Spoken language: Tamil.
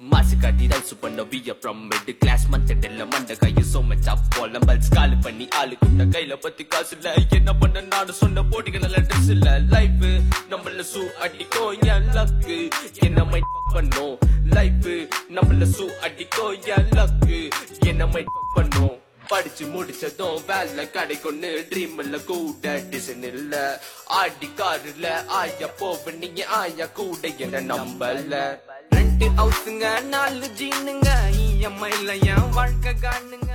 மாசு காட்டி ரைஸ் பண்ண விய ஃப்ரம் மிட் கிளாஸ் மந்தடல்ல மண்ட கைய சோ மச் போல பல்ஸ் கால் பண்ணி ஆளு குண்ட கையில பத்தி காசு இல்ல. என்ன பண்ண நானும் சொன்ன போட்டிக்கு நல்ல ட்ரெஸ் இல்ல. லைஃப் நம்மள சூ அடிக்கோ என் லக்கு என்ன மை பண்ணோம்? லைஃப் நம்மள சூ அடிக்கோ என் லக்கு என்ன மை பண்ணோம்? படிச்சு முடிச்சதும் வேலை கிடைக்கும்னு ட்ரீம் இல்ல. கூட டிசைன் இல்ல. ஆடி கார் இல்ல. ஆயா போவ நீங்க ஆயா கூட என்ன நம்பல. ரெண்டு ஹவுஸுங்க நாலு ஜீனுங்க இஎம்ஐல என் வாழ்க்கை காணுங்க